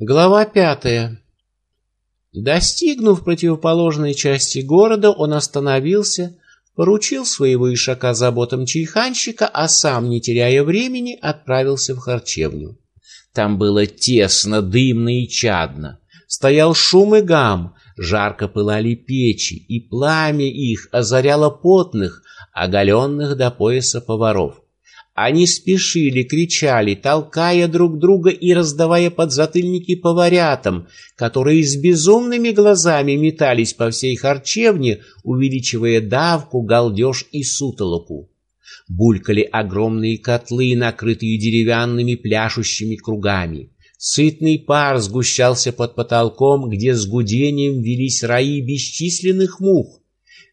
Глава пятая. Достигнув противоположной части города, он остановился, поручил своего ишака заботам чайханщика, а сам, не теряя времени, отправился в харчевню. Там было тесно, дымно и чадно. Стоял шум и гам, жарко пылали печи, и пламя их озаряло потных, оголенных до пояса поваров. Они спешили, кричали, толкая друг друга и раздавая подзатыльники поварятам, которые с безумными глазами метались по всей харчевне, увеличивая давку, галдеж и сутолоку. Булькали огромные котлы, накрытые деревянными пляшущими кругами. Сытный пар сгущался под потолком, где с гудением велись раи бесчисленных мух.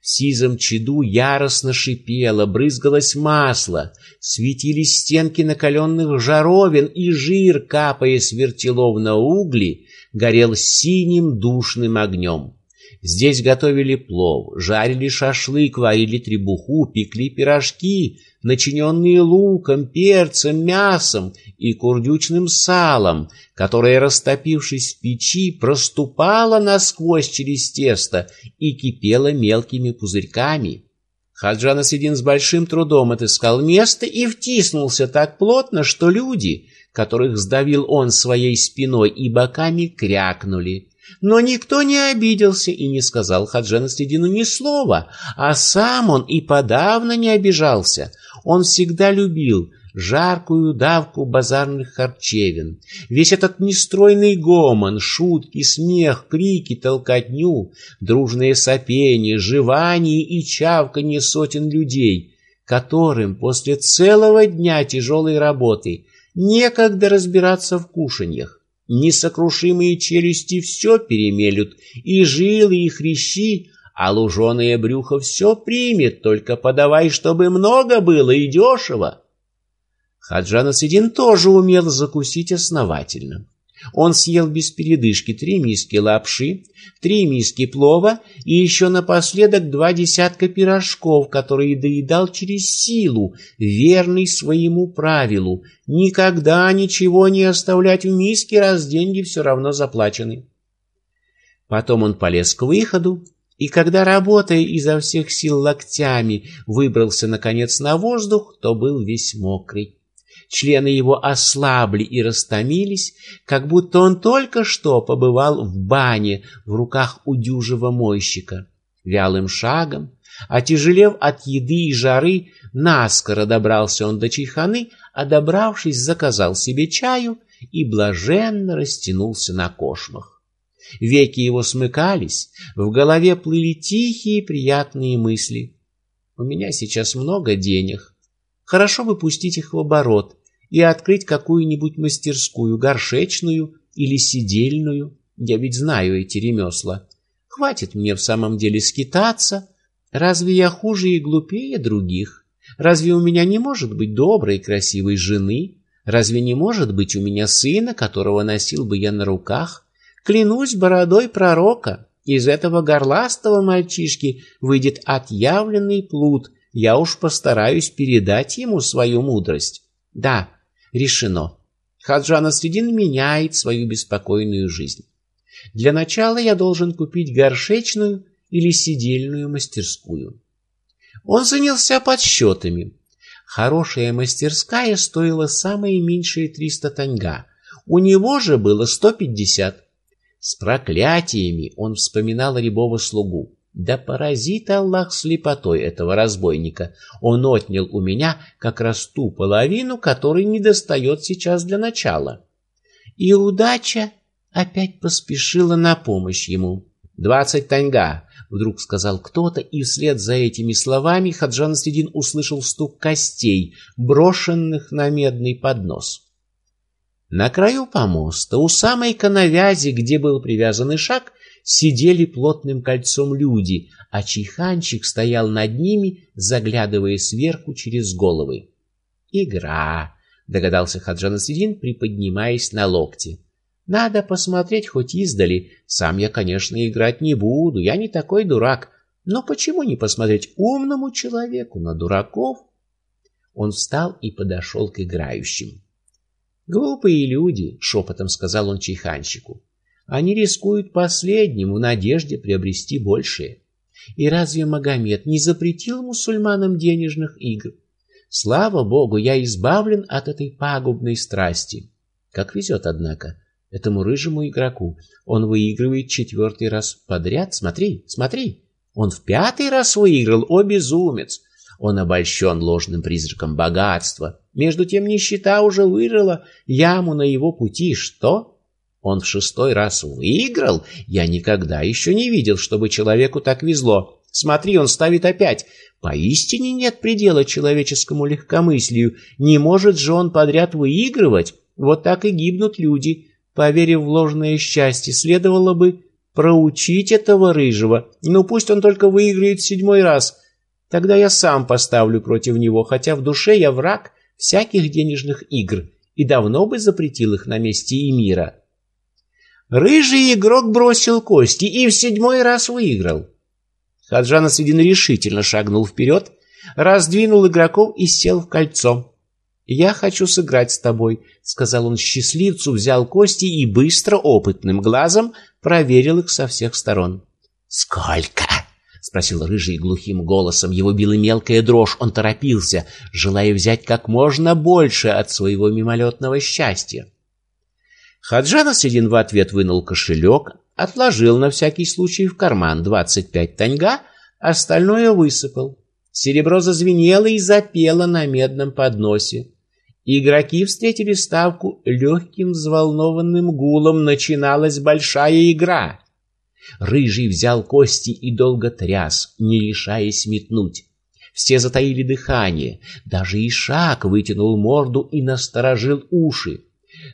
В сизом чаду яростно шипело, брызгалось масло, светились стенки накаленных жаровин, и жир, капая с вертелов на угли, горел синим душным огнем. Здесь готовили плов, жарили шашлык, варили требуху, пекли пирожки, начиненные луком, перцем, мясом и курдючным салом, которое, растопившись в печи, проступало насквозь через тесто и кипело мелкими пузырьками. Хаджан Асидин с большим трудом отыскал место и втиснулся так плотно, что люди, которых сдавил он своей спиной и боками, крякнули. Но никто не обиделся и не сказал Хаджан Асидину ни слова, а сам он и подавно не обижался. Он всегда любил жаркую давку базарных харчевин. Весь этот нестройный гомон, шутки, смех, крики, толкотню, дружное сопение, жевание и чавканье сотен людей, которым после целого дня тяжелой работы некогда разбираться в кушаньях. Несокрушимые челюсти все перемелют, и жилы, и хрящи, а луженое брюхо все примет, только подавай, чтобы много было и дешево. Хаджан Асидин тоже умел закусить основательно. Он съел без передышки три миски лапши, три миски плова и еще напоследок два десятка пирожков, которые доедал через силу, верный своему правилу — никогда ничего не оставлять в миске, раз деньги все равно заплачены. Потом он полез к выходу, и когда, работая изо всех сил локтями, выбрался, наконец, на воздух, то был весь мокрый. Члены его ослабли и растомились, как будто он только что побывал в бане в руках у дюжего мойщика. Вялым шагом, отяжелев от еды и жары, наскоро добрался он до чайханы, а добравшись, заказал себе чаю и блаженно растянулся на кошмах. Веки его смыкались, в голове плыли тихие приятные мысли. «У меня сейчас много денег. Хорошо бы пустить их в оборот и открыть какую-нибудь мастерскую, горшечную или сидельную. Я ведь знаю эти ремесла. Хватит мне в самом деле скитаться. Разве я хуже и глупее других? Разве у меня не может быть доброй и красивой жены? Разве не может быть у меня сына, которого носил бы я на руках? Клянусь бородой пророка, из этого горластого мальчишки выйдет отъявленный плут. Я уж постараюсь передать ему свою мудрость. Да, Решено. Хаджан Асвидин меняет свою беспокойную жизнь. Для начала я должен купить горшечную или сидельную мастерскую. Он занялся подсчетами. Хорошая мастерская стоила самые меньшие 300 таньга. У него же было 150. С проклятиями он вспоминал рябого слугу. Да поразит Аллах слепотой этого разбойника. Он отнял у меня как раз ту половину, которой недостает сейчас для начала. И удача опять поспешила на помощь ему. «Двадцать таньга!» — вдруг сказал кто-то, и вслед за этими словами Хаджан Средин услышал стук костей, брошенных на медный поднос. На краю помоста, у самой коновязи, где был привязан шаг, сидели плотным кольцом люди, а чайханчик стоял над ними, заглядывая сверху через головы. «Игра», — догадался Хаджан Асидин, приподнимаясь на локте. «Надо посмотреть хоть издали. Сам я, конечно, играть не буду, я не такой дурак. Но почему не посмотреть умному человеку на дураков?» Он встал и подошел к играющим. Глупые люди, шепотом сказал он чайханщику. Они рискуют последним в надежде приобрести большее. И разве Магомед не запретил мусульманам денежных игр? Слава богу, я избавлен от этой пагубной страсти. Как везет, однако, этому рыжему игроку. Он выигрывает четвертый раз подряд. Смотри, смотри. Он в пятый раз выиграл, о безумец. Он обольщен ложным призраком богатства. Между тем нищета уже вырыла яму на его пути. Что? Он в шестой раз выиграл? Я никогда еще не видел, чтобы человеку так везло. Смотри, он ставит опять. Поистине нет предела человеческому легкомыслию. Не может же он подряд выигрывать. Вот так и гибнут люди. Поверив в ложное счастье, следовало бы проучить этого рыжего. Ну пусть он только выиграет седьмой раз. Тогда я сам поставлю против него, хотя в душе я враг всяких денежных игр и давно бы запретил их на месте и мира. Рыжий игрок бросил кости и в седьмой раз выиграл. Хаджан Асвидин решительно шагнул вперед, раздвинул игроков и сел в кольцо. «Я хочу сыграть с тобой», — сказал он счастливцу, взял кости и быстро, опытным глазом проверил их со всех сторон. «Сколько?» — спросил рыжий глухим голосом. Его била мелкая дрожь. Он торопился, желая взять как можно больше от своего мимолетного счастья. Хаджан Седин в ответ вынул кошелек, отложил на всякий случай в карман двадцать пять таньга, остальное высыпал. Серебро зазвенело и запело на медном подносе. Игроки встретили ставку легким взволнованным гулом. Начиналась большая игра. Рыжий взял кости и долго тряс, не решаясь метнуть. Все затаили дыхание. Даже Ишак вытянул морду и насторожил уши.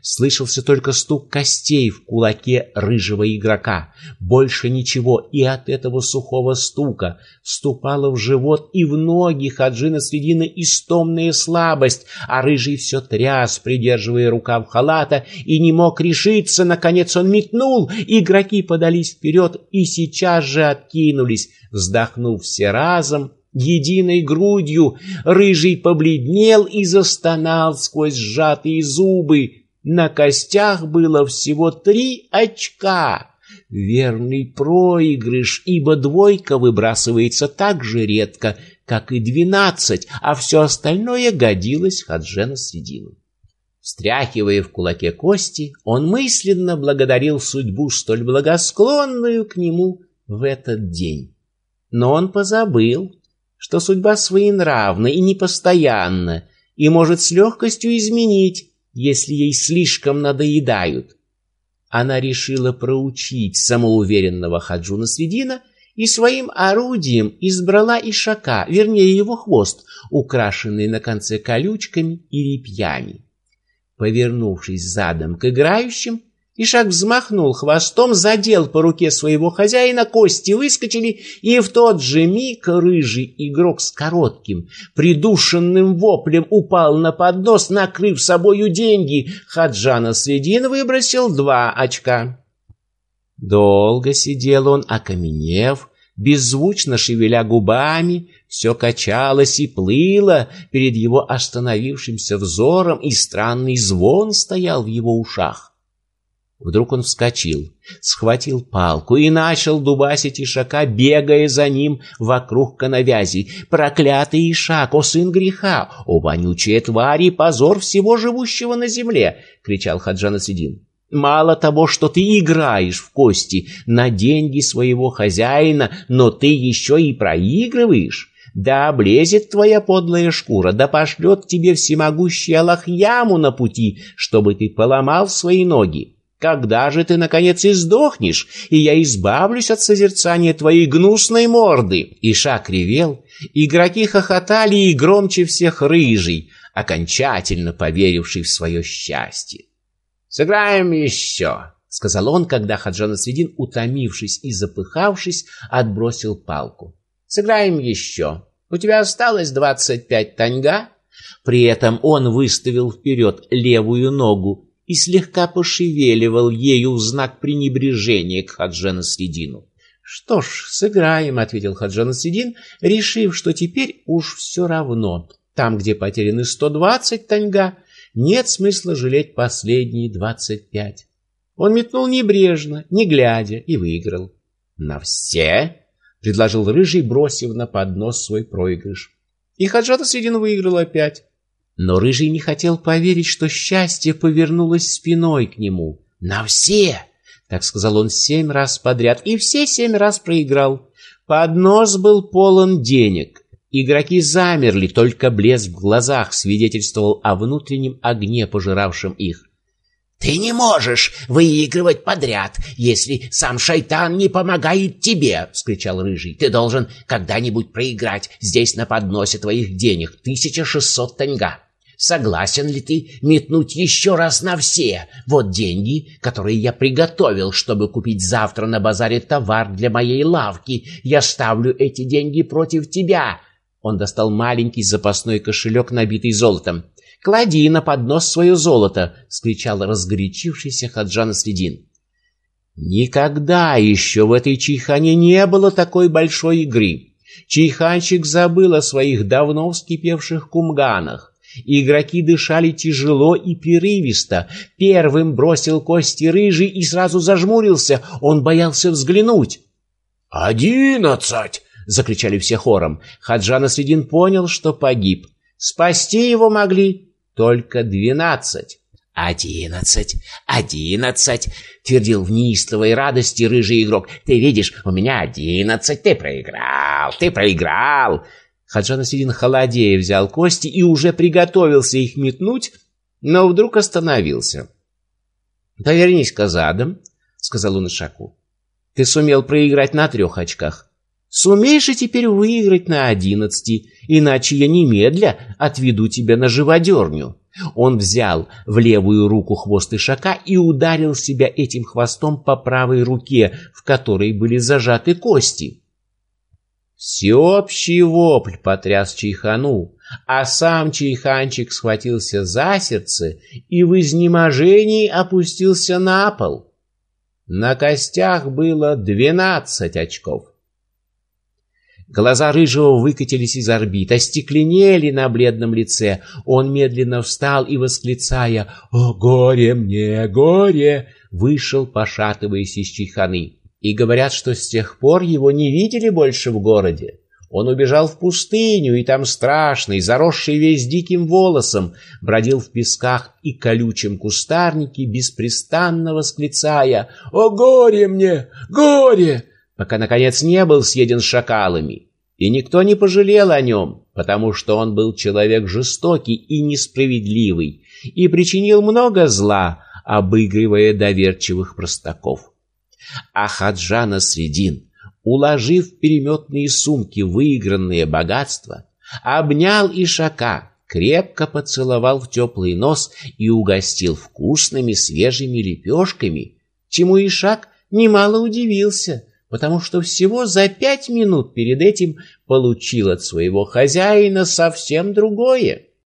Слышался только стук костей в кулаке рыжего игрока. Больше ничего, и от этого сухого стука ступала в живот и в ноги Хаджина Средина истомная слабость, а рыжий все тряс, придерживая рукав халата, и не мог решиться. Наконец он метнул, игроки подались вперед и сейчас же откинулись, вздохнув все разом, единой грудью. Рыжий побледнел и застонал сквозь сжатые зубы. На костях было всего три очка. Верный проигрыш, ибо двойка выбрасывается так же редко, как и двенадцать, а все остальное годилось Хаджена Средину. Встряхивая в кулаке кости, он мысленно благодарил судьбу, столь благосклонную к нему в этот день. Но он позабыл, что судьба своенравна и непостоянна, и может с легкостью изменить если ей слишком надоедают. Она решила проучить самоуверенного Хаджуна Средина и своим орудием избрала ишака, вернее его хвост, украшенный на конце колючками и репьями. Повернувшись задом к играющим, Ишак взмахнул хвостом, задел по руке своего хозяина, кости выскочили, и в тот же миг рыжий игрок с коротким, придушенным воплем упал на поднос, накрыв собою деньги. Хаджана Средин выбросил два очка. Долго сидел он, окаменев, беззвучно шевеля губами, все качалось и плыло перед его остановившимся взором, и странный звон стоял в его ушах. Вдруг он вскочил, схватил палку и начал дубасить Ишака, бегая за ним вокруг коновязи. «Проклятый Ишак, о сын греха! О вонючие твари, позор всего живущего на земле!» — кричал Хаджан Асидин. «Мало того, что ты играешь в кости на деньги своего хозяина, но ты еще и проигрываешь!» Да облезет твоя подлая шкура, да пошлет тебе всемогущий Аллах яму на пути, чтобы ты поломал свои ноги. Когда же ты, наконец, издохнешь, и я избавлюсь от созерцания твоей гнусной морды?» Ишак ревел, игроки хохотали, и громче всех рыжий, окончательно поверивший в свое счастье. «Сыграем еще», — сказал он, когда Хаджан Средин, утомившись и запыхавшись, отбросил палку. «Сыграем еще. У тебя осталось двадцать пять таньга?» При этом он выставил вперед левую ногу и слегка пошевеливал ею в знак пренебрежения к Хаджана Средину. «Что ж, сыграем», — ответил Хаджан Средин, решив, что теперь уж все равно. Там, где потеряны сто двадцать таньга, нет смысла жалеть последние двадцать пять. Он метнул небрежно, не глядя, и выиграл. «На все?» — предложил Рыжий, бросив на поднос свой проигрыш. И Хаджата Средин выиграл опять. Но Рыжий не хотел поверить, что счастье повернулось спиной к нему. «На все!» — так сказал он семь раз подряд, и все семь раз проиграл. Поднос был полон денег. Игроки замерли, только блеск в глазах свидетельствовал о внутреннем огне, пожиравшем их. «Ты не можешь выигрывать подряд, если сам шайтан не помогает тебе!» — вскричал Рыжий. «Ты должен когда-нибудь проиграть здесь на подносе твоих денег тысяча шестьсот таньга. Согласен ли ты метнуть еще раз на все? Вот деньги, которые я приготовил, чтобы купить завтра на базаре товар для моей лавки. Я ставлю эти деньги против тебя!» Он достал маленький запасной кошелек, набитый золотом. «Клади на поднос свое золото!» — скричал разгорячившийся Хаджан Следин. Никогда еще в этой чайхане не было такой большой игры. Чайханщик забыл о своих давно вскипевших кумганах. Игроки дышали тяжело и перерывисто. Первым бросил кости рыжий и сразу зажмурился. Он боялся взглянуть. «Одиннадцать!» — закричали все хором. Хаджан Асвидин понял, что погиб. Спасти его могли только двенадцать. «Одиннадцать! Одиннадцать!» — твердил в неистовой радости рыжий игрок. «Ты видишь, у меня одиннадцать! Ты проиграл! Ты проиграл!» Хаджан Асидин холодея взял кости и уже приготовился их метнуть, но вдруг остановился. «Повернись-ка задом», — сказал он Ишаку. «Ты сумел проиграть на трех очках. Сумеешь и теперь выиграть на одиннадцати, иначе я немедля отведу тебя на живодерню. Он взял в левую руку хвост ишака и ударил себя этим хвостом по правой руке, в которой были зажаты кости. Всеобщий вопль потряс Чайхану, а сам Чайханчик схватился за сердце и в изнеможении опустился на пол. На костях было двенадцать очков. Глаза рыжего выкатились из орбит, остекленели на бледном лице. Он медленно встал и, восклицая «О, горе мне, горе!» вышел, пошатываясь из чайханы. И говорят, что с тех пор его не видели больше в городе. Он убежал в пустыню, и там страшный, заросший весь диким волосом, бродил в песках и колючем кустарнике, беспрестанно восклицая «О, горе мне, горе!» пока, наконец, не был съеден шакалами. И никто не пожалел о нем, потому что он был человек жестокий и несправедливый, и причинил много зла, обыгрывая доверчивых простаков. А Хаджана Средин, уложив в переметные сумки выигранные богатства, обнял Ишака, крепко поцеловал в теплый нос и угостил вкусными свежими лепешками, чему Ишак немало удивился, потому что всего за пять минут перед этим получил от своего хозяина совсем другое.